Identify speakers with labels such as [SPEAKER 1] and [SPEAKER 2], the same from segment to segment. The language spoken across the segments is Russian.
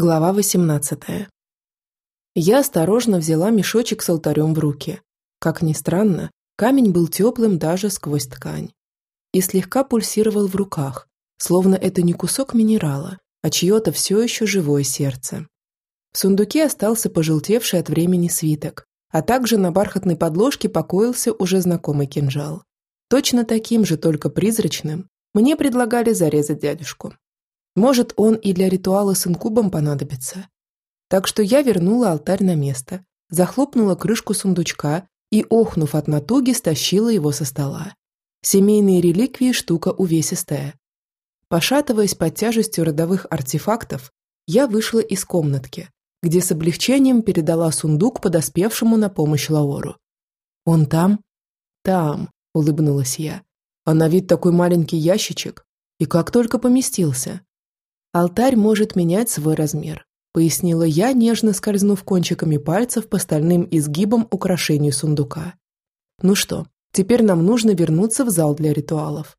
[SPEAKER 1] Глава 18. Я осторожно взяла мешочек с алтарем в руки. Как ни странно, камень был теплым даже сквозь ткань. И слегка пульсировал в руках, словно это не кусок минерала, а чье-то все еще живое сердце. В сундуке остался пожелтевший от времени свиток, а также на бархатной подложке покоился уже знакомый кинжал. Точно таким же, только призрачным, мне предлагали зарезать дядюшку. Может, он и для ритуала с инкубом понадобится. Так что я вернула алтарь на место, захлопнула крышку сундучка и, охнув от натуги, стащила его со стола. Семейные реликвии – штука увесистая. Пошатываясь под тяжестью родовых артефактов, я вышла из комнатки, где с облегчением передала сундук подоспевшему на помощь Лаору. «Он там?» «Там», – улыбнулась я. «А на вид такой маленький ящичек. И как только поместился. «Алтарь может менять свой размер», – пояснила я, нежно скользнув кончиками пальцев по стальным изгибам украшений сундука. «Ну что, теперь нам нужно вернуться в зал для ритуалов».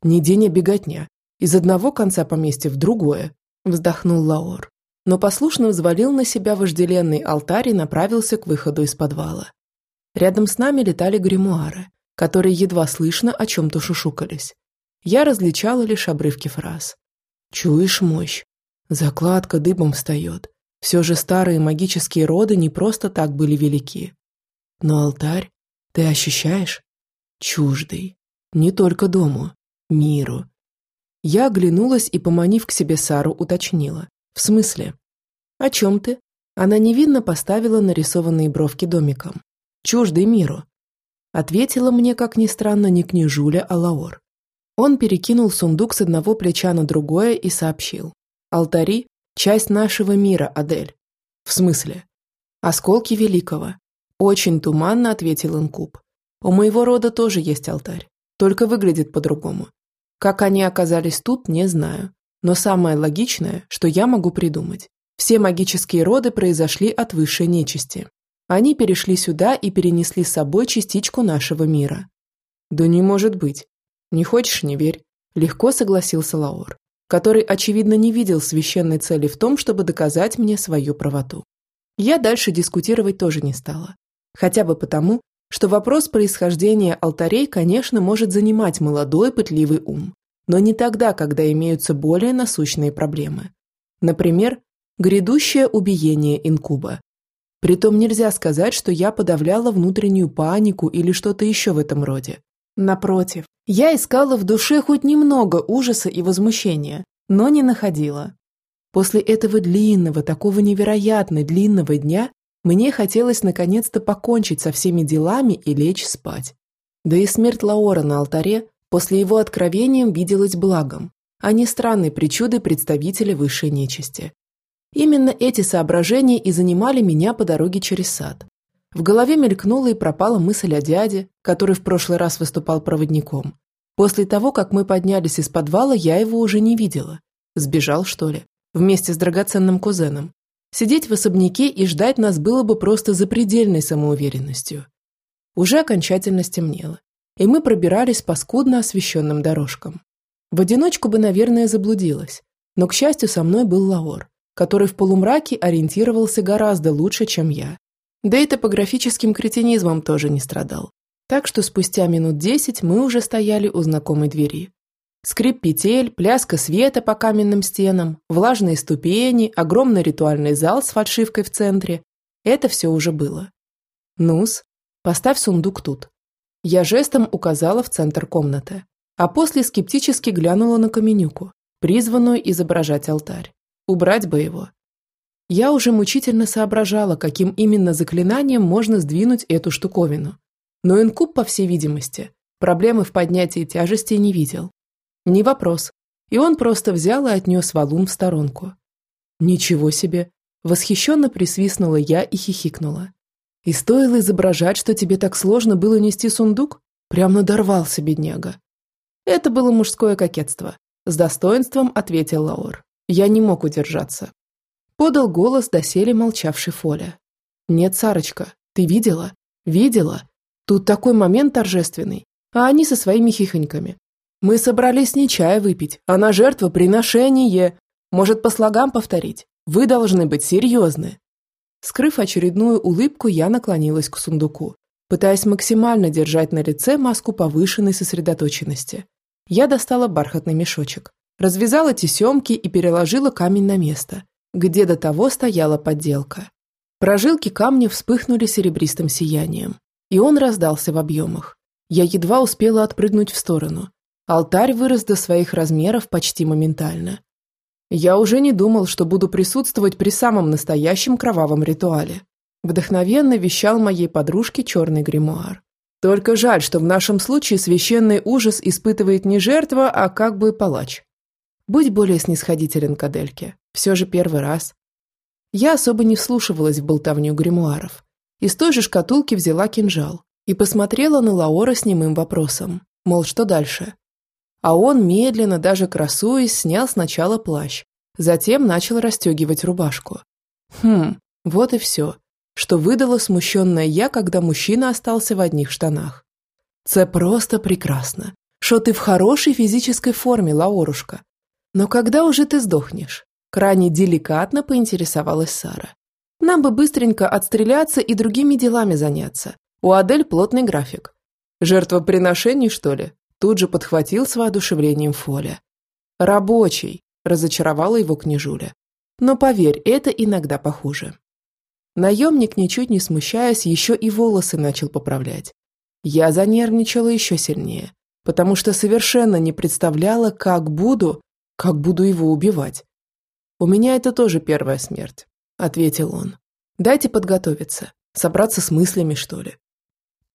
[SPEAKER 1] «Не день, а беготня. Из одного конца поместья в другое», – вздохнул Лаор. Но послушно взвалил на себя вожделенный алтарь и направился к выходу из подвала. Рядом с нами летали гримуары, которые едва слышно о чем-то шушукались. Я различала лишь обрывки фраз. Чуешь мощь? Закладка дыбом встает. Все же старые магические роды не просто так были велики. Но алтарь, ты ощущаешь? Чуждый. Не только дому, миру. Я оглянулась и, поманив к себе Сару, уточнила. В смысле? О чем ты? Она невинно поставила нарисованные бровки домиком. Чуждый миру. Ответила мне, как ни странно, не княжуля, а Лаор. Он перекинул сундук с одного плеча на другое и сообщил. «Алтари – часть нашего мира, Адель». «В смысле?» «Осколки Великого». Очень туманно ответил Инкуб. «У моего рода тоже есть алтарь, только выглядит по-другому. Как они оказались тут, не знаю. Но самое логичное, что я могу придумать. Все магические роды произошли от высшей нечисти. Они перешли сюда и перенесли с собой частичку нашего мира». «Да не может быть», «Не хочешь – не верь», – легко согласился Лаор, который, очевидно, не видел священной цели в том, чтобы доказать мне свою правоту. Я дальше дискутировать тоже не стала. Хотя бы потому, что вопрос происхождения алтарей, конечно, может занимать молодой пытливый ум, но не тогда, когда имеются более насущные проблемы. Например, грядущее убиение инкуба. Притом нельзя сказать, что я подавляла внутреннюю панику или что-то еще в этом роде. Напротив, я искала в душе хоть немного ужаса и возмущения, но не находила. После этого длинного, такого невероятно длинного дня мне хотелось наконец-то покончить со всеми делами и лечь спать. Да и смерть Лаора на алтаре после его откровением виделась благом, а не странной причудой представителя высшей нечисти. Именно эти соображения и занимали меня по дороге через сад. В голове мелькнула и пропала мысль о дяде, который в прошлый раз выступал проводником. После того, как мы поднялись из подвала, я его уже не видела. Сбежал, что ли? Вместе с драгоценным кузеном. Сидеть в особняке и ждать нас было бы просто запредельной самоуверенностью. Уже окончательно стемнело, и мы пробирались по скудно освещенным дорожкам. В одиночку бы, наверное, заблудилась, но, к счастью, со мной был Лаор, который в полумраке ориентировался гораздо лучше, чем я. Да и топографическим кретинизмом тоже не страдал. Так что спустя минут десять мы уже стояли у знакомой двери. Скрип петель, пляска света по каменным стенам, влажные ступени, огромный ритуальный зал с фальшивкой в центре. Это все уже было. Нус, поставь сундук тут. Я жестом указала в центр комнаты, а после скептически глянула на каменюку, призванную изображать алтарь. Убрать бы его. Я уже мучительно соображала, каким именно заклинанием можно сдвинуть эту штуковину. Но инкуб, по всей видимости, проблемы в поднятии тяжести не видел. Не вопрос. И он просто взял и отнес валун в сторонку. «Ничего себе!» Восхищенно присвистнула я и хихикнула. «И стоило изображать, что тебе так сложно было нести сундук? Прям надорвался, бедняга». Это было мужское кокетство. С достоинством ответил Лаур. Я не мог удержаться. Подал голос доселе молчавший Фоля. «Нет, Сарочка, ты видела? Видела? Тут такой момент торжественный, а они со своими хихоньками. Мы собрались не чая выпить, а на жертвоприношение. Может, по слогам повторить? Вы должны быть серьезны. Скрыв очередную улыбку, я наклонилась к сундуку, пытаясь максимально держать на лице маску повышенной сосредоточенности. Я достала бархатный мешочек, развязала тесемки и переложила камень на место, где до того стояла подделка. Прожилки камня вспыхнули серебристым сиянием, и он раздался в объемах. Я едва успела отпрыгнуть в сторону. Алтарь вырос до своих размеров почти моментально. Я уже не думал, что буду присутствовать при самом настоящем кровавом ритуале. Вдохновенно вещал моей подружке черный гримуар. Только жаль, что в нашем случае священный ужас испытывает не жертва, а как бы палач. Будь более снисходителен к Адельке. Все же первый раз. Я особо не вслушивалась в болтовню гримуаров. Из той же шкатулки взяла кинжал и посмотрела на Лаора с немым вопросом. Мол, что дальше? а он, медленно, даже красуясь, снял сначала плащ, затем начал расстегивать рубашку. Хм, вот и все, что выдала смущенная я, когда мужчина остался в одних штанах. «Це просто прекрасно, что ты в хорошей физической форме, Лаорушка. Но когда уже ты сдохнешь?» Крайне деликатно поинтересовалась Сара. «Нам бы быстренько отстреляться и другими делами заняться. У Адель плотный график. Жертвоприношений, что ли? Тут же подхватил с воодушевлением Фоля. «Рабочий», – разочаровала его княжуля. «Но поверь, это иногда похуже». Наемник, ничуть не смущаясь, еще и волосы начал поправлять. Я занервничала еще сильнее, потому что совершенно не представляла, как буду, как буду его убивать. «У меня это тоже первая смерть», – ответил он. «Дайте подготовиться, собраться с мыслями, что ли».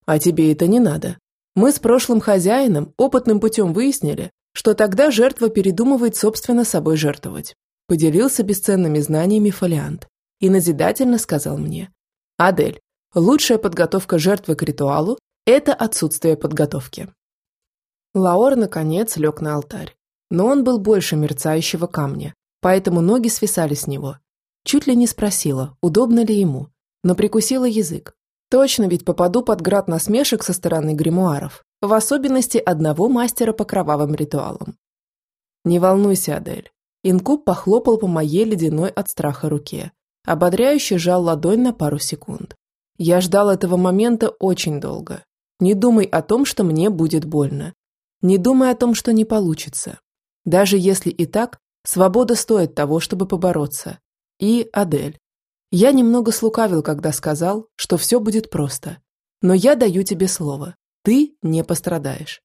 [SPEAKER 1] «А тебе это не надо», мы с прошлым хозяином опытным путем выяснили, что тогда жертва передумывает собственно собой жертвовать. Поделился бесценными знаниями фолиант и назидательно сказал мне. «Адель, лучшая подготовка жертвы к ритуалу – это отсутствие подготовки». Лаор, наконец, лег на алтарь. Но он был больше мерцающего камня, поэтому ноги свисали с него. Чуть ли не спросила, удобно ли ему, но прикусила язык, Точно ведь попаду под град насмешек со стороны гримуаров, в особенности одного мастера по кровавым ритуалам. Не волнуйся, Адель. Инкуб похлопал по моей ледяной от страха руке, ободряюще жал ладонь на пару секунд. Я ждал этого момента очень долго. Не думай о том, что мне будет больно. Не думай о том, что не получится. Даже если и так, свобода стоит того, чтобы побороться. И, Адель, я немного слукавил, когда сказал, что все будет просто. Но я даю тебе слово. Ты не пострадаешь.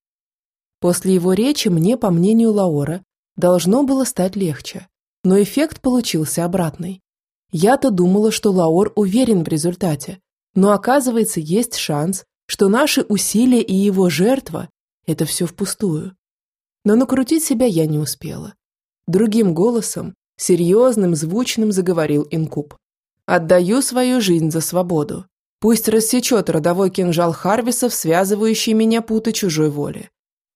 [SPEAKER 1] После его речи мне, по мнению Лаора, должно было стать легче. Но эффект получился обратный. Я-то думала, что Лаор уверен в результате. Но оказывается, есть шанс, что наши усилия и его жертва – это все впустую. Но накрутить себя я не успела. Другим голосом, серьезным, звучным заговорил Инкуб. Отдаю свою жизнь за свободу. Пусть рассечет родовой кинжал Харвисов, связывающий меня путы чужой воли.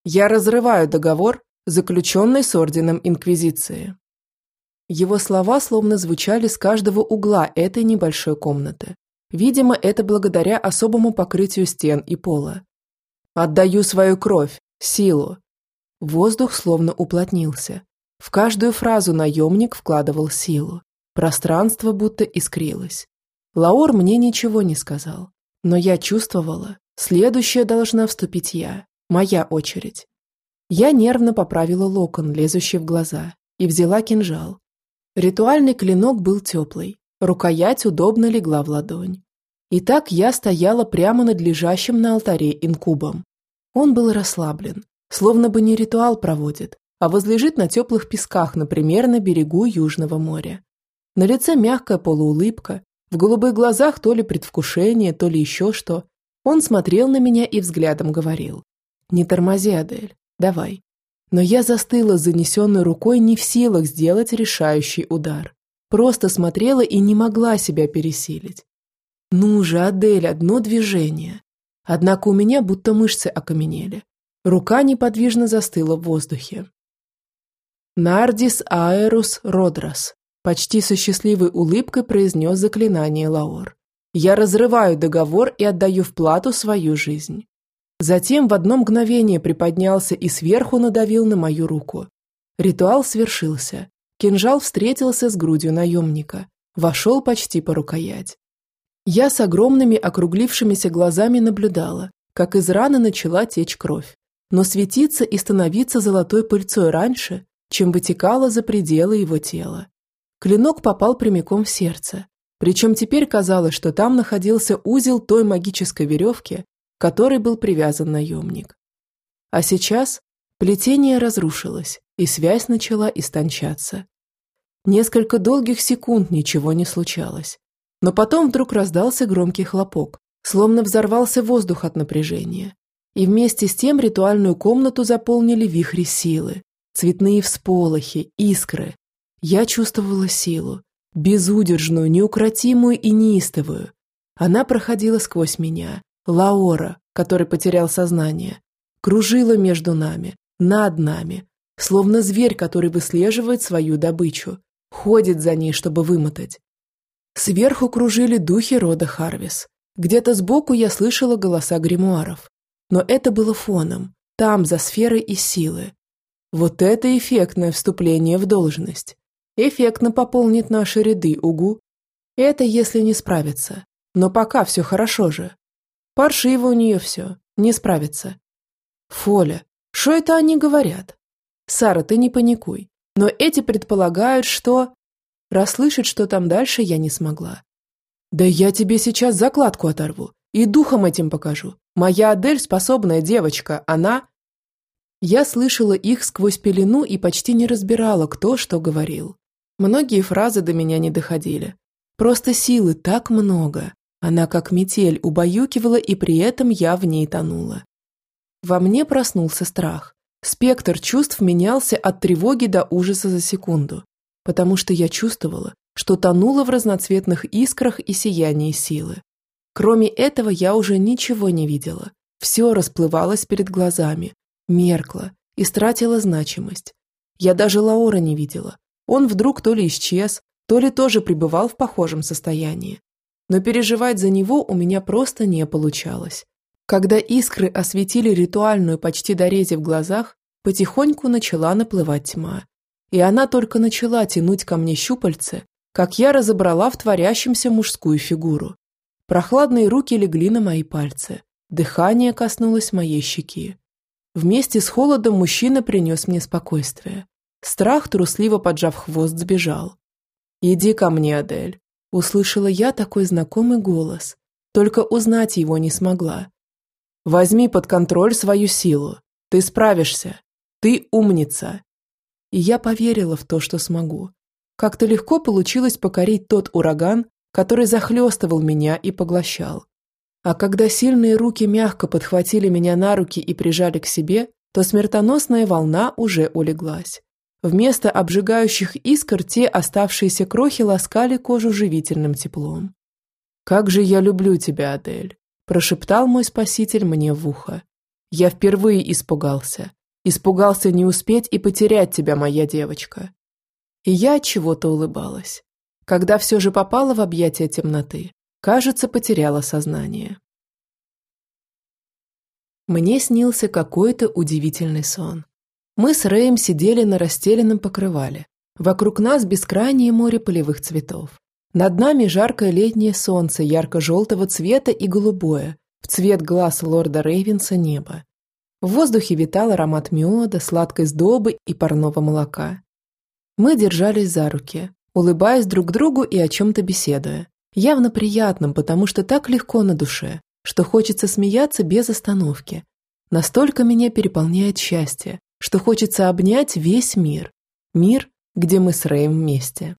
[SPEAKER 1] Я разрываю договор, заключенный с Орденом Инквизиции. Его слова словно звучали с каждого угла этой небольшой комнаты. Видимо, это благодаря особому покрытию стен и пола. Отдаю свою кровь, силу. Воздух словно уплотнился. В каждую фразу наемник вкладывал силу. Пространство будто искрилось. Лаур мне ничего не сказал, но я чувствовала, следующая должна вступить я, моя очередь. Я нервно поправила локон, лезущий в глаза, и взяла кинжал. Ритуальный клинок был теплый, рукоять удобно легла в ладонь. И так я стояла прямо над лежащим на алтаре инкубом. Он был расслаблен, словно бы не ритуал проводит, а возлежит на теплых песках, например, на берегу Южного моря. На лице мягкая полуулыбка, в голубых глазах то ли предвкушение, то ли еще что. Он смотрел на меня и взглядом говорил. «Не тормози, Адель, давай». Но я застыла с занесенной рукой не в силах сделать решающий удар. Просто смотрела и не могла себя пересилить. «Ну же, Адель, одно движение». Однако у меня будто мышцы окаменели. Рука неподвижно застыла в воздухе. «Нардис аэрус родрас», Почти со счастливой улыбкой произнес заклинание Лаор. «Я разрываю договор и отдаю в плату свою жизнь». Затем в одно мгновение приподнялся и сверху надавил на мою руку. Ритуал свершился, кинжал встретился с грудью наемника, вошел почти по рукоять. Я с огромными округлившимися глазами наблюдала, как из раны начала течь кровь, но светиться и становиться золотой пыльцой раньше, чем вытекала за пределы его тела. Клинок попал прямиком в сердце, причем теперь казалось, что там находился узел той магической веревки, которой был привязан наемник. А сейчас плетение разрушилось, и связь начала истончаться. Несколько долгих секунд ничего не случалось. Но потом вдруг раздался громкий хлопок, словно взорвался воздух от напряжения. И вместе с тем ритуальную комнату заполнили вихри силы, цветные всполохи, искры. Я чувствовала силу, безудержную, неукротимую и неистовую. Она проходила сквозь меня, Лаора, который потерял сознание, кружила между нами, над нами, словно зверь, который выслеживает свою добычу, ходит за ней, чтобы вымотать. Сверху кружили духи рода Харвис. Где-то сбоку я слышала голоса гримуаров. Но это было фоном, там, за сферой и силы. Вот это эффектное вступление в должность. Эффектно пополнит наши ряды, угу. Это если не справится. Но пока все хорошо же. Паршиво у нее все, не справится. Фоля, что это они говорят? Сара, ты не паникуй. Но эти предполагают, что... Расслышать, что там дальше, я не смогла. Да я тебе сейчас закладку оторву и духом этим покажу. Моя Адель способная девочка, она... Я слышала их сквозь пелену и почти не разбирала, кто что говорил. Многие фразы до меня не доходили. Просто силы так много. Она как метель убаюкивала, и при этом я в ней тонула. Во мне проснулся страх. Спектр чувств менялся от тревоги до ужаса за секунду, потому что я чувствовала, что тонула в разноцветных искрах и сиянии силы. Кроме этого я уже ничего не видела. Все расплывалось перед глазами, меркло, и истратило значимость. Я даже Лаора не видела. Он вдруг то ли исчез, то ли тоже пребывал в похожем состоянии но переживать за него у меня просто не получалось. Когда искры осветили ритуальную почти дорези в глазах, потихоньку начала наплывать тьма. И она только начала тянуть ко мне щупальце, как я разобрала в творящемся мужскую фигуру. Прохладные руки легли на мои пальцы, дыхание коснулось моей щеки. Вместе с холодом мужчина принес мне спокойствие. Страх, трусливо поджав хвост, сбежал. «Иди ко мне, Адель», Услышала я такой знакомый голос, только узнать его не смогла. «Возьми под контроль свою силу. Ты справишься. Ты умница». И я поверила в то, что смогу. Как-то легко получилось покорить тот ураган, который захлестывал меня и поглощал. А когда сильные руки мягко подхватили меня на руки и прижали к себе, то смертоносная волна уже улеглась. Вместо обжигающих искр те оставшиеся крохи ласкали кожу живительным теплом. «Как же я люблю тебя, Адель!» – прошептал мой спаситель мне в ухо. «Я впервые испугался. Испугался не успеть и потерять тебя, моя девочка». И я от чего-то улыбалась. Когда все же попала в объятия темноты, кажется, потеряла сознание. Мне снился какой-то удивительный сон. Мы с Рэем сидели на расстеленном покрывале. Вокруг нас бескрайнее море полевых цветов. Над нами жаркое летнее солнце ярко-желтого цвета и голубое, в цвет глаз лорда Рейвенса небо. В воздухе витал аромат меда, сладкой сдобы и парного молока. Мы держались за руки, улыбаясь друг другу и о чем-то беседуя. Явно приятным, потому что так легко на душе, что хочется смеяться без остановки. Настолько меня переполняет счастье, что хочется обнять весь мир. Мир, где мы с Рэем вместе.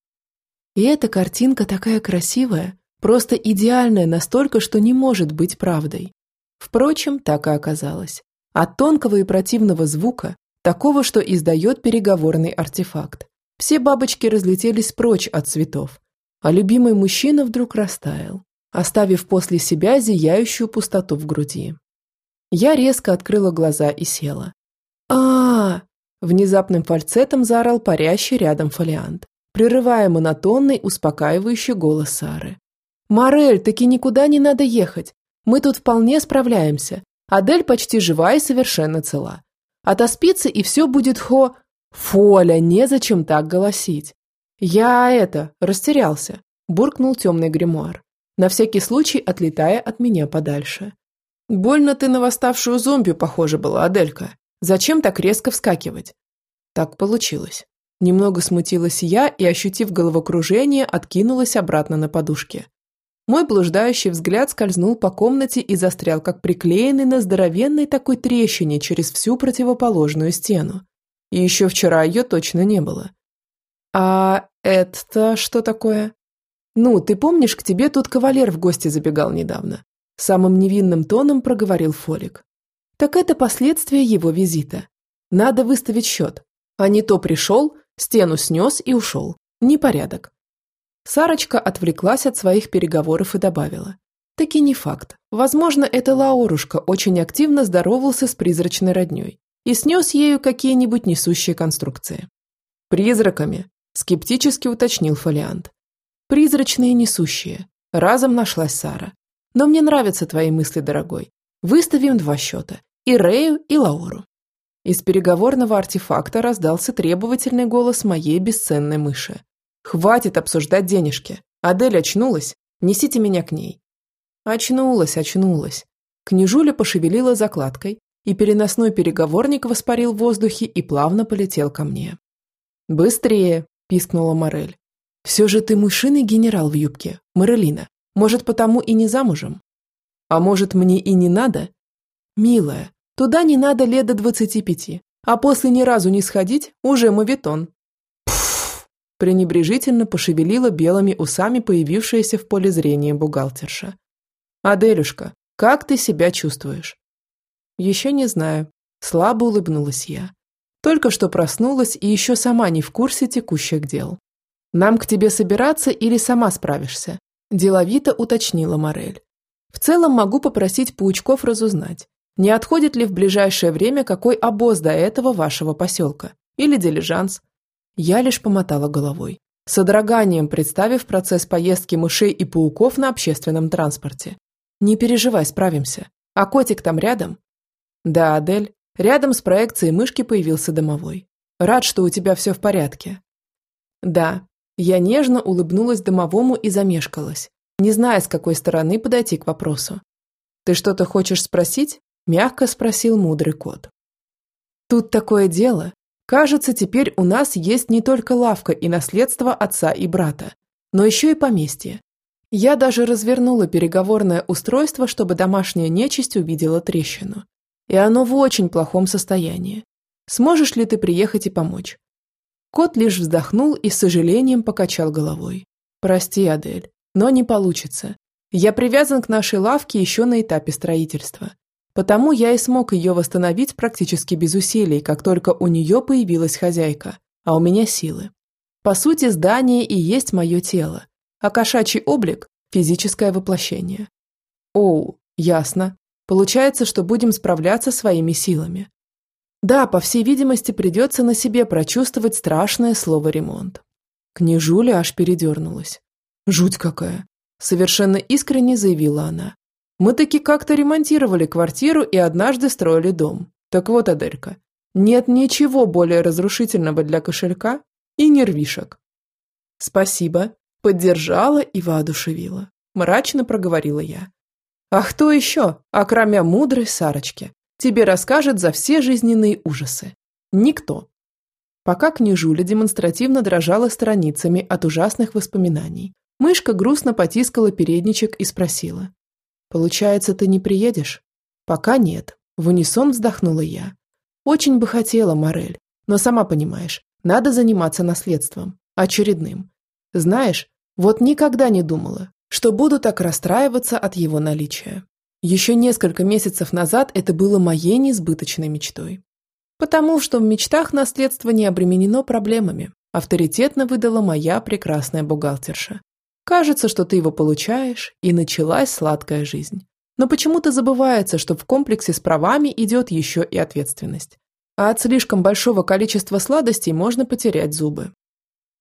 [SPEAKER 1] И эта картинка такая красивая, просто идеальная настолько, что не может быть правдой. Впрочем, так и оказалось. От тонкого и противного звука, такого, что издает переговорный артефакт, все бабочки разлетелись прочь от цветов, а любимый мужчина вдруг растаял, оставив после себя зияющую пустоту в груди. Я резко открыла глаза и села, а, Внезапным фальцетом заорал парящий рядом фолиант, прерывая монотонный, успокаивающий голос Сары. «Морель, таки никуда не надо ехать. Мы тут вполне справляемся. Адель почти жива и совершенно цела. Отоспится, и все будет хо... Фоля, незачем так голосить. Я это, растерялся, буркнул темный гримуар, на всякий случай отлетая от меня подальше. Больно ты на восставшую зомби похожа была, Аделька. Зачем так резко вскакивать? Так получилось. Немного смутилась я и, ощутив головокружение, откинулась обратно на подушке. Мой блуждающий взгляд скользнул по комнате и застрял, как приклеенный на здоровенной такой трещине через всю противоположную стену. И еще вчера ее точно не было. «А это что такое?» «Ну, ты помнишь, к тебе тут кавалер в гости забегал недавно?» Самым невинным тоном проговорил Фолик. «Так это последствия его визита. Надо выставить счет. А не то пришел, стену снес и ушел. Непорядок. Сарочка отвлеклась от своих переговоров и добавила. Таки не факт. Возможно, это Лаурушка очень активно здоровался с призрачной родней и снес ею какие-нибудь несущие конструкции. «Призраками», – скептически уточнил Фолиант. «Призрачные несущие». Разом нашлась Сара. «Но мне нравятся твои мысли, дорогой. Выставим два счета. И Рею, и Лауру». Из переговорного артефакта раздался требовательный голос моей бесценной мыши. Хватит обсуждать денежки. Адель очнулась. Несите меня к ней. Очнулась, очнулась. Княжуля пошевелила закладкой, и переносной переговорник воспарил в воздухе и плавно полетел ко мне. «Быстрее!» – пискнула Морель. «Все же ты мышиный генерал в юбке, Морелина. Может, потому и не замужем? А может, мне и не надо? Милая, туда не надо лет до двадцати пяти, а после ни разу не сходить уже мавитон пренебрежительно пошевелила белыми усами появившаяся в поле зрения бухгалтерша. «Аделюшка, как ты себя чувствуешь?» «Еще не знаю», – слабо улыбнулась я. «Только что проснулась и еще сама не в курсе текущих дел. Нам к тебе собираться или сама справишься?» – деловито уточнила Морель. «В целом могу попросить паучков разузнать, не отходит ли в ближайшее время какой обоз до этого вашего поселка или дилижанс, я лишь помотала головой, с одраганием представив процесс поездки мышей и пауков на общественном транспорте. «Не переживай, справимся. А котик там рядом?» «Да, Адель. Рядом с проекцией мышки появился домовой. Рад, что у тебя все в порядке». «Да». Я нежно улыбнулась домовому и замешкалась, не зная, с какой стороны подойти к вопросу. «Ты что-то хочешь спросить?» – мягко спросил мудрый кот. «Тут такое дело. Кажется, теперь у нас есть не только лавка и наследство отца и брата, но еще и поместье. Я даже развернула переговорное устройство, чтобы домашняя нечисть увидела трещину. И оно в очень плохом состоянии. Сможешь ли ты приехать и помочь? Кот лишь вздохнул и с сожалением покачал головой. Прости, Адель, но не получится. Я привязан к нашей лавке еще на этапе строительства. Потому я и смог ее восстановить практически без усилий, как только у нее появилась хозяйка, а у меня силы. По сути, здание и есть мое тело, а кошачий облик – физическое воплощение. Оу, ясно. Получается, что будем справляться своими силами. Да, по всей видимости, придется на себе прочувствовать страшное слово «ремонт». Княжуля аж передернулась. «Жуть какая!» – совершенно искренне заявила она. Мы таки как-то ремонтировали квартиру и однажды строили дом. Так вот, Аделька, нет ничего более разрушительного для кошелька и нервишек. Спасибо, поддержала и воодушевила. Мрачно проговорила я. А кто еще, окромя мудрой Сарочки, тебе расскажет за все жизненные ужасы? Никто. Пока княжуля демонстративно дрожала страницами от ужасных воспоминаний, мышка грустно потискала передничек и спросила. «Получается, ты не приедешь?» «Пока нет», – в унисон вздохнула я. «Очень бы хотела, Морель, но сама понимаешь, надо заниматься наследством, очередным. Знаешь, вот никогда не думала, что буду так расстраиваться от его наличия. Еще несколько месяцев назад это было моей несбыточной мечтой. Потому что в мечтах наследство не обременено проблемами, авторитетно выдала моя прекрасная бухгалтерша. Кажется, что ты его получаешь, и началась сладкая жизнь. Но почему-то забывается, что в комплексе с правами идет еще и ответственность. А от слишком большого количества сладостей можно потерять зубы.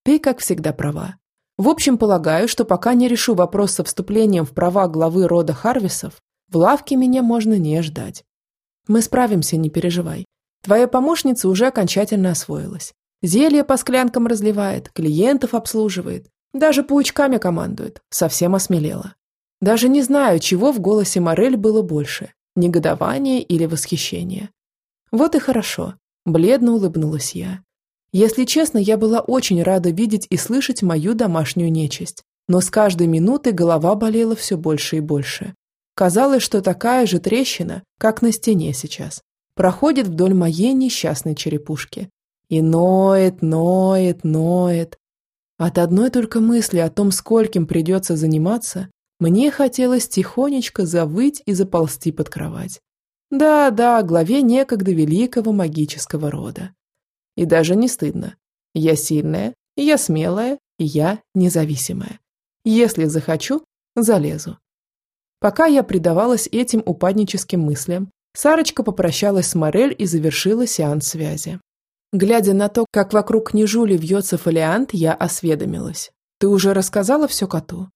[SPEAKER 1] Ты, как всегда, права. В общем, полагаю, что пока не решу вопрос со вступлением в права главы рода Харвисов, в лавке меня можно не ждать. Мы справимся, не переживай. Твоя помощница уже окончательно освоилась. Зелья по склянкам разливает, клиентов обслуживает, даже паучками командует. Совсем осмелела. Даже не знаю, чего в голосе Морель было больше – негодование или восхищение. Вот и хорошо. Бледно улыбнулась я. Если честно, я была очень рада видеть и слышать мою домашнюю нечисть. Но с каждой минутой голова болела все больше и больше. Казалось, что такая же трещина, как на стене сейчас, проходит вдоль моей несчастной черепушки. И ноет, ноет, ноет. От одной только мысли о том, скольким придется заниматься, мне хотелось тихонечко завыть и заползти под кровать. Да-да, главе некогда великого магического рода. И даже не стыдно. Я сильная, я смелая, я независимая. Если захочу, залезу. Пока я предавалась этим упадническим мыслям, Сарочка попрощалась с Морель и завершила сеанс связи. Глядя на то, как вокруг княжули вьется фолиант, я осведомилась. «Ты уже рассказала все коту?»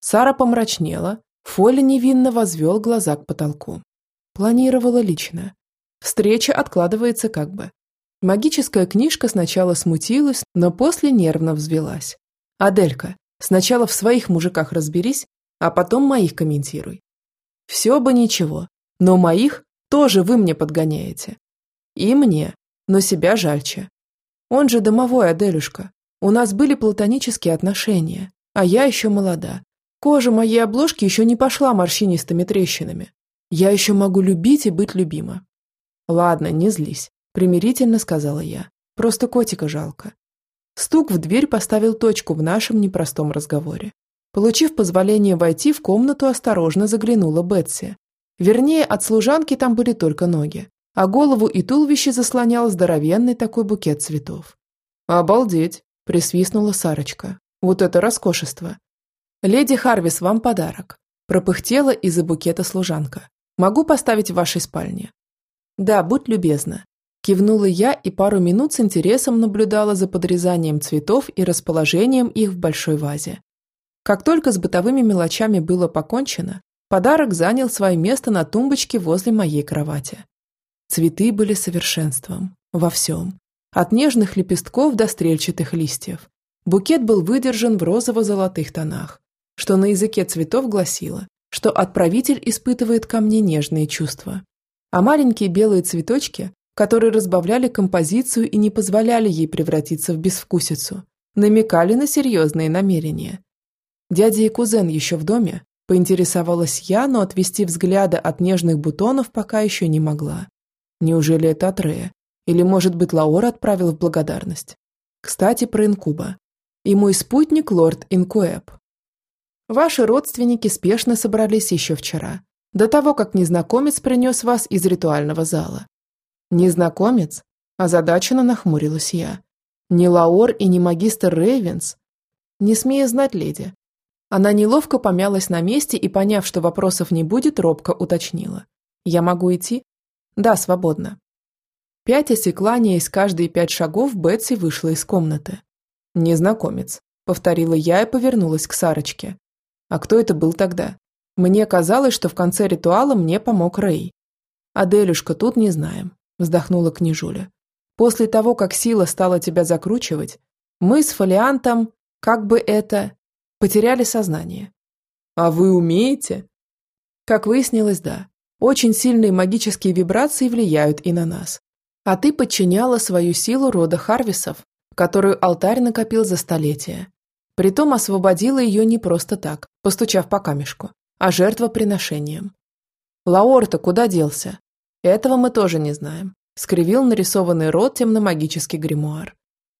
[SPEAKER 1] Сара помрачнела, Фоля невинно возвел глаза к потолку. Планировала лично. Встреча откладывается как бы. Магическая книжка сначала смутилась, но после нервно взвелась. «Аделька, Сначала в своих мужиках разберись, а потом моих комментируй. Все бы ничего, но моих тоже вы мне подгоняете. И мне, но себя жальче. Он же домовой, Аделюшка. У нас были платонические отношения, а я еще молода. Кожа моей обложки еще не пошла морщинистыми трещинами. Я еще могу любить и быть любима. Ладно, не злись, примирительно сказала я. Просто котика жалко. Стук в дверь поставил точку в нашем непростом разговоре. Получив позволение войти в комнату, осторожно заглянула Бетси. Вернее, от служанки там были только ноги, а голову и туловище заслонял здоровенный такой букет цветов. «Обалдеть!» – присвистнула Сарочка. «Вот это роскошество!» «Леди Харвис, вам подарок!» – пропыхтела из-за букета служанка. «Могу поставить в вашей спальне?» «Да, будь любезна», Кивнула я и пару минут с интересом наблюдала за подрезанием цветов и расположением их в большой вазе. Как только с бытовыми мелочами было покончено, подарок занял свое место на тумбочке возле моей кровати. Цветы были совершенством. Во всем. От нежных лепестков до стрельчатых листьев. Букет был выдержан в розово-золотых тонах, что на языке цветов гласило, что отправитель испытывает ко мне нежные чувства. А маленькие белые цветочки которые разбавляли композицию и не позволяли ей превратиться в безвкусицу, намекали на серьезные намерения. Дядя и кузен еще в доме, поинтересовалась я, но отвести взгляда от нежных бутонов пока еще не могла. Неужели это от? Или, может быть, Лаора отправил в благодарность? Кстати, про инкуба. И мой спутник лорд Инкуэб. Ваши родственники спешно собрались еще вчера, до того, как незнакомец принес вас из ритуального зала. Незнакомец? Озадаченно нахмурилась я. Не Лаор и не магистр Рейвенс? Не смея знать леди. Она неловко помялась на месте и, поняв, что вопросов не будет, робко уточнила. «Я могу идти?» «Да, свободно». Пять осеклания из каждые пять шагов Бетси вышла из комнаты. «Незнакомец», — повторила я и повернулась к Сарочке. «А кто это был тогда?» Мне казалось, что в конце ритуала мне помог Рэй. «Аделюшка, тут не знаем вздохнула княжуля. После того, как сила стала тебя закручивать, мы с фолиантом, как бы это, потеряли сознание. А вы умеете? Как выяснилось, да. Очень сильные магические вибрации влияют и на нас. А ты подчиняла свою силу рода Харвисов, которую алтарь накопил за столетия. Притом освободила ее не просто так, постучав по камешку, а жертвоприношением. Лаорта куда делся? Этого мы тоже не знаем. Скривил нарисованный рот темно-магический гримуар.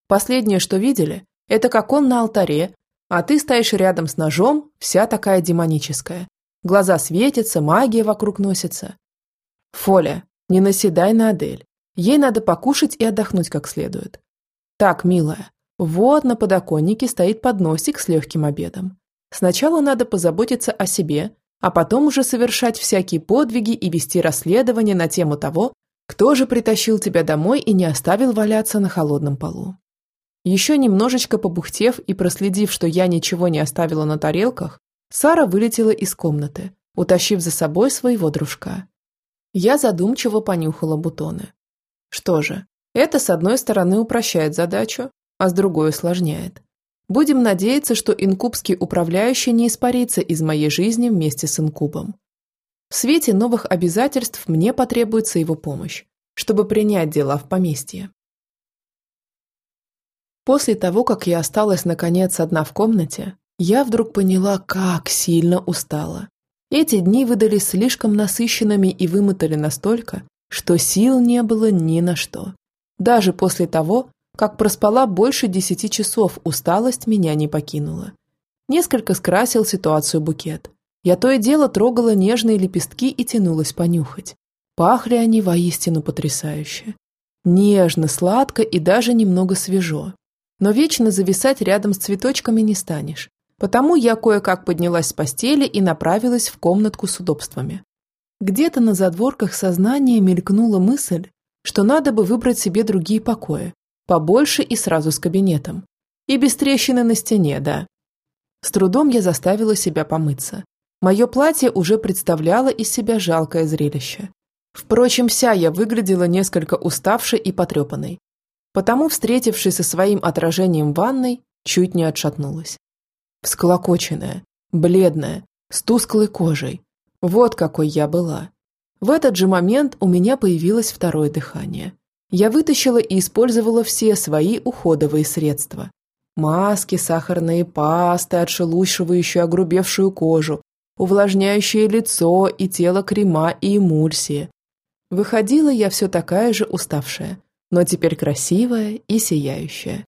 [SPEAKER 1] Последнее, что видели, это как он на алтаре, а ты стоишь рядом с ножом, вся такая демоническая. Глаза светятся, магия вокруг носится. Фоля, не наседай на Адель. Ей надо покушать и отдохнуть как следует. Так, милая, вот на подоконнике стоит подносик с легким обедом. Сначала надо позаботиться о себе, а потом уже совершать всякие подвиги и вести расследование на тему того, кто же притащил тебя домой и не оставил валяться на холодном полу. Еще немножечко побухтев и проследив, что я ничего не оставила на тарелках, Сара вылетела из комнаты, утащив за собой своего дружка. Я задумчиво понюхала бутоны. Что же, Это, с одной стороны, упрощает задачу, а с другой усложняет. Будем надеяться, что инкубский управляющий не испарится из моей жизни вместе с инкубом. В свете новых обязательств мне потребуется его помощь, чтобы принять дела в поместье. После того, как я осталась наконец одна в комнате, я вдруг поняла, как сильно устала. Эти дни выдались слишком насыщенными и вымотали настолько, что сил не было ни на что. Даже после того, как проспала больше десяти часов, усталость меня не покинула. Несколько скрасил ситуацию букет. Я то и дело трогала нежные лепестки и тянулась понюхать. Пахли они воистину потрясающе. Нежно, сладко и даже немного свежо. Но вечно зависать рядом с цветочками не станешь. Потому я кое-как поднялась с постели и направилась в комнатку с удобствами. Где-то на задворках сознания мелькнула мысль, что надо бы выбрать себе другие покои, побольше и сразу с кабинетом. И без трещины на стене, да. С трудом я заставила себя помыться. Мое платье уже представляло из себя жалкое зрелище. Впрочем, вся я выглядела несколько уставшей и потрепанной. Потому, встретившись со своим отражением в ванной, чуть не отшатнулась. Всколокоченная, бледная, с тусклой кожей. Вот какой я была. В этот же момент у меня появилось второе дыхание. Я вытащила и использовала все свои уходовые средства. Маски, сахарные пасты, отшелушивающие огрубевшую кожу, увлажняющее лицо и тело крема и эмульсии. Выходила я все такая же уставшая, но теперь красивая и сияющая.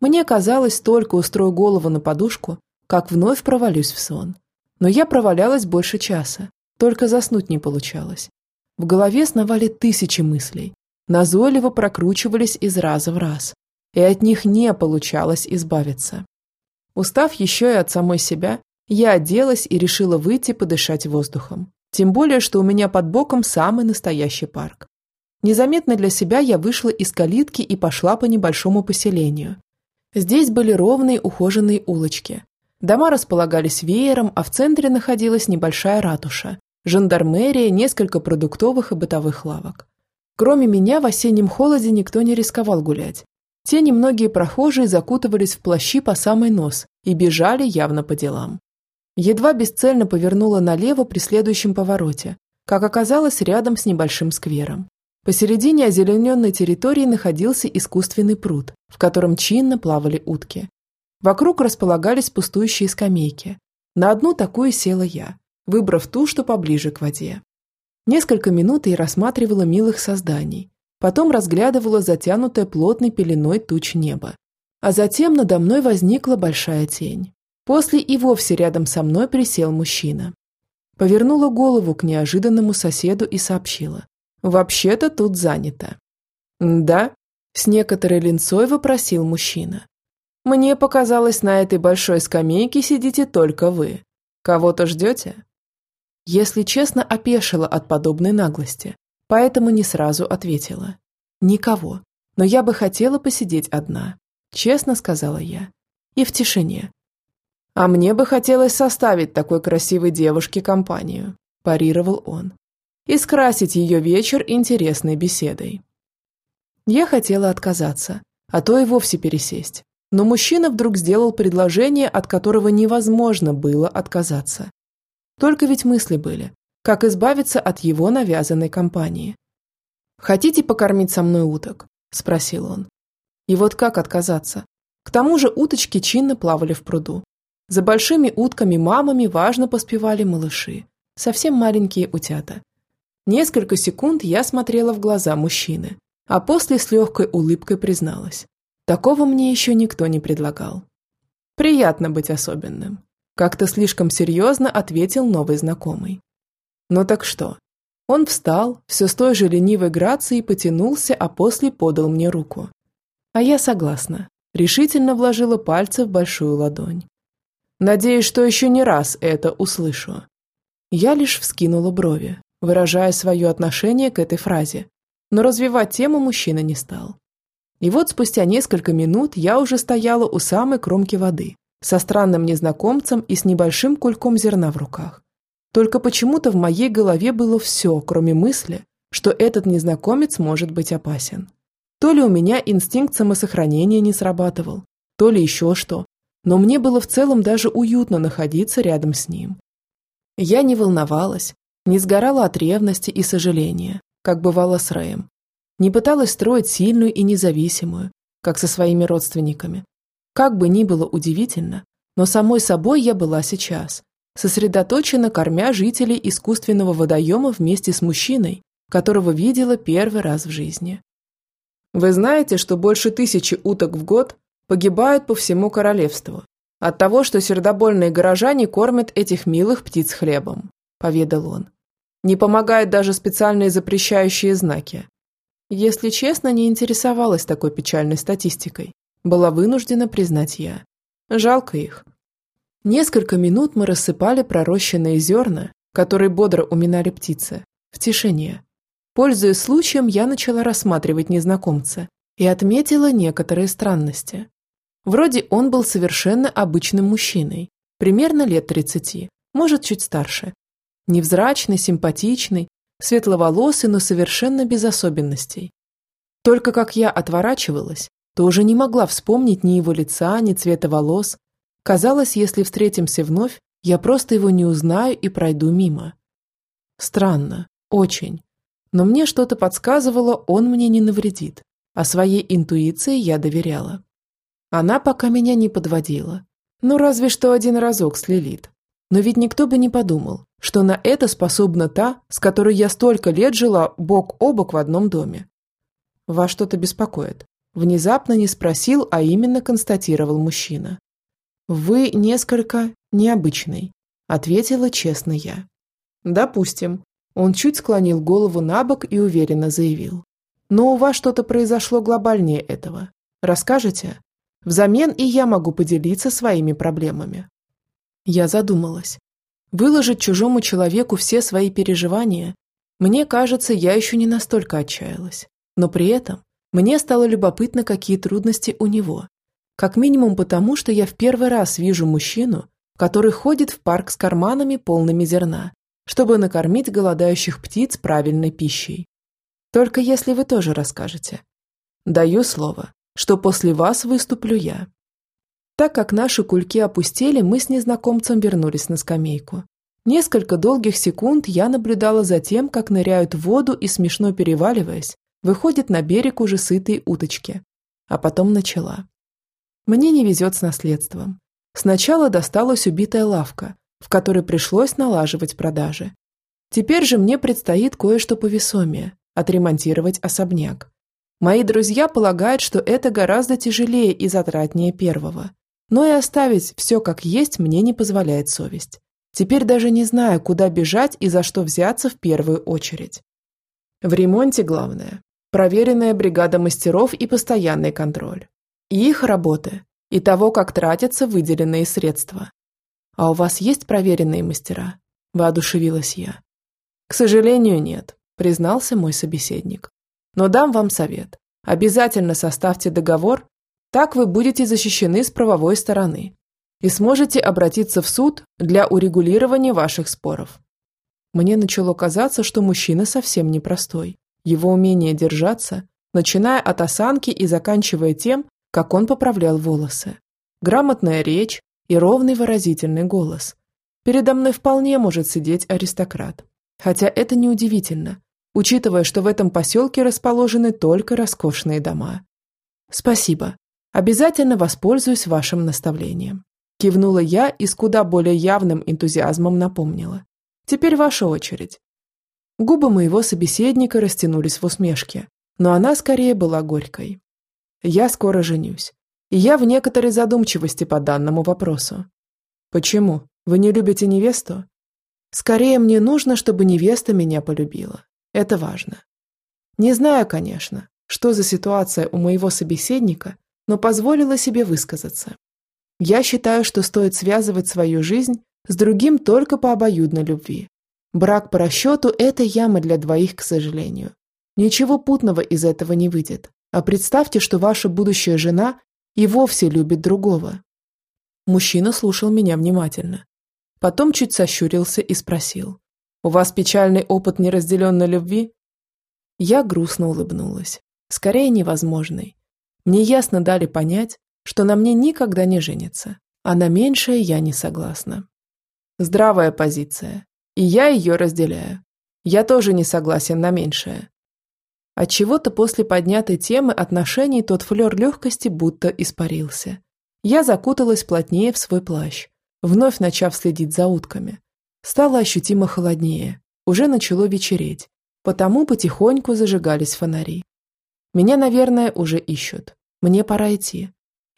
[SPEAKER 1] Мне казалось, только устрою голову на подушку, как вновь провалюсь в сон. Но я провалялась больше часа, только заснуть не получалось. В голове сновали тысячи мыслей, назойливо прокручивались из раза в раз, и от них не получалось избавиться. Устав еще и от самой себя, я оделась и решила выйти подышать воздухом. Тем более, что у меня под боком самый настоящий парк. Незаметно для себя я вышла из калитки и пошла по небольшому поселению. Здесь были ровные ухоженные улочки. Дома располагались веером, а в центре находилась небольшая ратуша, жандармерия, несколько продуктовых и бытовых лавок. Кроме меня в осеннем холоде никто не рисковал гулять. Те немногие прохожие закутывались в плащи по самый нос и бежали явно по делам. Едва бесцельно повернула налево при следующем повороте, как оказалось рядом с небольшим сквером. Посередине озелененной территории находился искусственный пруд, в котором чинно плавали утки. Вокруг располагались пустующие скамейки. На одну такую села я, выбрав ту, что поближе к воде. Несколько минут я рассматривала милых созданий, потом разглядывала затянутое плотной пеленой туч неба. А затем надо мной возникла большая тень. После и вовсе рядом со мной присел мужчина. Повернула голову к неожиданному соседу и сообщила. Вообще-то тут занято. Да? С некоторой линцой вопросил мужчина. Мне показалось, на этой большой скамейке сидите только вы. Кого-то ждете? Если честно, опешила от подобной наглости, поэтому не сразу ответила. Никого. Но я бы хотела посидеть одна. Честно сказала я. И в тишине. А мне бы хотелось составить такой красивой девушке компанию, парировал он и скрасить ее вечер интересной беседой. Я хотела отказаться, а то и вовсе пересесть. Но мужчина вдруг сделал предложение, от которого невозможно было отказаться. Только ведь мысли были, как избавиться от его навязанной компании. «Хотите покормить со мной уток?» – спросил он. И вот как отказаться? К тому же уточки чинно плавали в пруду. За большими утками-мамами важно поспевали малыши, совсем маленькие утята. Несколько секунд я смотрела в глаза мужчины, а после с легкой улыбкой призналась. Такого мне еще никто не предлагал. Приятно быть особенным. Как-то слишком серьезно ответил новый знакомый. Ну так что? Он встал, все с той же ленивой грацией потянулся, а после подал мне руку. А я согласна. Решительно вложила пальцы в большую ладонь. Надеюсь, что еще не раз это услышу. Я лишь вскинула брови, выражая свое отношение к этой фразе, но развивать тему мужчина не стал. И вот спустя несколько минут я уже стояла у самой кромки воды, со странным незнакомцем и с небольшим кульком зерна в руках. Только почему-то в моей голове было все, кроме мысли, что этот незнакомец может быть опасен. То ли у меня инстинкт самосохранения не срабатывал, то ли еще что, но мне было в целом даже уютно находиться рядом с ним. Я не волновалась, не сгорала от ревности и сожаления, как бывало с Рэем. Не пыталась строить сильную и независимую, как со своими родственниками. Как бы ни было удивительно, но самой собой я была сейчас, сосредоточенно кормя жителей искусственного водоема вместе с мужчиной, которого видела первый раз в жизни. Вы знаете, что больше тысячи уток в год погибают по всему королевству от того, что сердобольные горожане кормят этих милых птиц хлебом, поведал он. Не помогают даже специальные запрещающие знаки. Если честно, не интересовалась такой печальной статистикой. Была вынуждена признать я. Жалко их. Несколько минут мы рассыпали пророщенные зерна, которые бодро уминали птицы, в тишине. Пользуясь случаем, я начала рассматривать незнакомца и отметила некоторые странности. Вроде он был совершенно обычным мужчиной, примерно лет 30, может, чуть старше. Невзрачный, симпатичный, светловолосый, но совершенно без особенностей. Только как я отворачивалась, то уже не могла вспомнить ни его лица, ни цвета волос. Казалось, если встретимся вновь, я просто его не узнаю и пройду мимо. Странно, очень. Но мне что-то подсказывало, он мне не навредит, а своей интуиции я доверяла. Она пока меня не подводила. Ну, разве что один разок с. Но ведь никто бы не подумал, что на это способна та, с которой я столько лет жила бок о бок в одном доме. Вас что-то беспокоит? Внезапно не спросил, а именно констатировал мужчина. Вы несколько необычный, ответила честно я. Допустим. Он чуть склонил голову на бок и уверенно заявил. Но у вас что-то произошло глобальнее этого. Расскажете? Взамен и я могу поделиться своими проблемами. Я задумалась. Выложить чужому человеку все свои переживания, мне кажется, я еще не настолько отчаялась. Но при этом мне стало любопытно, какие трудности у него. Как минимум потому, что я в первый раз вижу мужчину, который ходит в парк с карманами полными зерна, чтобы накормить голодающих птиц правильной пищей. Только если вы тоже расскажете. Даю слово, что после вас выступлю я. Так как наши кульки опустели, мы с незнакомцем вернулись на скамейку. Несколько долгих секунд я наблюдала за тем, как ныряют в воду и, смешно переваливаясь, выходят на берег уже сытые уточки. А потом начала. Мне не везет с наследством. Сначала досталась убитая лавка, в которой пришлось налаживать продажи. Теперь же мне предстоит кое-что повесомее – отремонтировать особняк. Мои друзья полагают, что это гораздо тяжелее и затратнее первого. Но и оставить все как есть мне не позволяет совесть. Теперь даже не знаю, куда бежать и за что взяться в первую очередь. В ремонте главное – проверенная бригада мастеров и постоянный контроль. И их работы, и того, как тратятся выделенные средства. «А у вас есть проверенные мастера?» – воодушевилась я. «К сожалению, нет», – признался мой собеседник. Но дам вам совет. Обязательно составьте договор, так вы будете защищены с правовой стороны и сможете обратиться в суд для урегулирования ваших споров. Мне начало казаться, что мужчина совсем непростой. Его умение держаться, начиная от осанки и заканчивая тем, как он поправлял волосы. Грамотная речь и ровный выразительный голос. Передо мной вполне может сидеть аристократ. Хотя это неудивительно, учитывая, что в этом поселке расположены только роскошные дома. Спасибо. Обязательно воспользуюсь вашим наставлением. Кивнула я и с куда более явным энтузиазмом напомнила. Теперь ваша очередь. Губы моего собеседника растянулись в усмешке, но она скорее была горькой. Я скоро женюсь. И я в некоторой задумчивости по данному вопросу. Почему? Вы не любите невесту? Скорее мне нужно, чтобы невеста меня полюбила. Это важно. Не знаю, конечно, что за ситуация у моего собеседника, но позволила себе высказаться. Я считаю, что стоит связывать свою жизнь с другим только по обоюдной любви. Брак по расчету – это яма для двоих, к сожалению. Ничего путного из этого не выйдет. А представьте, что ваша будущая жена и вовсе любит другого. Мужчина слушал меня внимательно. Потом чуть сощурился и спросил. У вас печальный опыт неразделенной любви?» Я грустно улыбнулась. скорее невозможной. Мне ясно дали понять, что на мне никогда не женится, а на меньшее я не согласна. Здравая позиция, и я ее разделяю. Я тоже не согласен на меньшее. От чего то после поднятой темы отношений тот флер легкости будто испарился. Я закуталась плотнее в свой плащ, вновь начав следить за утками. Стало ощутимо холоднее, уже начало вечереть, потому потихоньку зажигались фонари. Меня, наверное, уже ищут. Мне пора идти.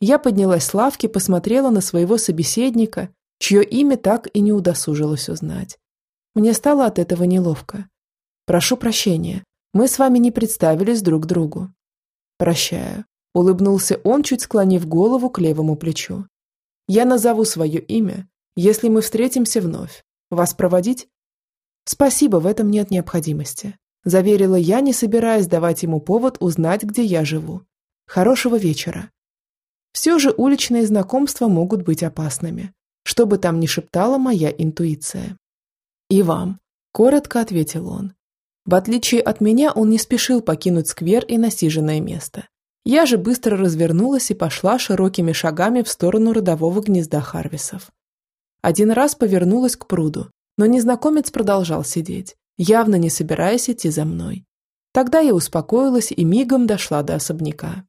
[SPEAKER 1] Я поднялась с лавки, посмотрела на своего собеседника, чье имя так и не удосужилась узнать. Мне стало от этого неловко. Прошу прощения, мы с вами не представились друг другу. Прощаю. Улыбнулся он, чуть склонив голову к левому плечу. Я назову свое имя, если мы встретимся вновь. Вас проводить? Спасибо, в этом нет необходимости. Заверила я, не собираясь давать ему повод узнать, где я живу. Хорошего вечера. Все же уличные знакомства могут быть опасными, что бы там ни шептала моя интуиция. «И вам», – коротко ответил он. В отличие от меня, он не спешил покинуть сквер и насиженное место. Я же быстро развернулась и пошла широкими шагами в сторону родового гнезда Харвисов. Один раз повернулась к пруду, но незнакомец продолжал сидеть, явно не собираясь идти за мной. Тогда я успокоилась и мигом дошла до особняка.